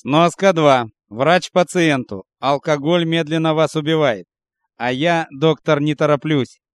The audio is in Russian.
Сноска 2. Врач пациенту. Алкоголь медленно вас убивает. А я, доктор, не тороплюсь.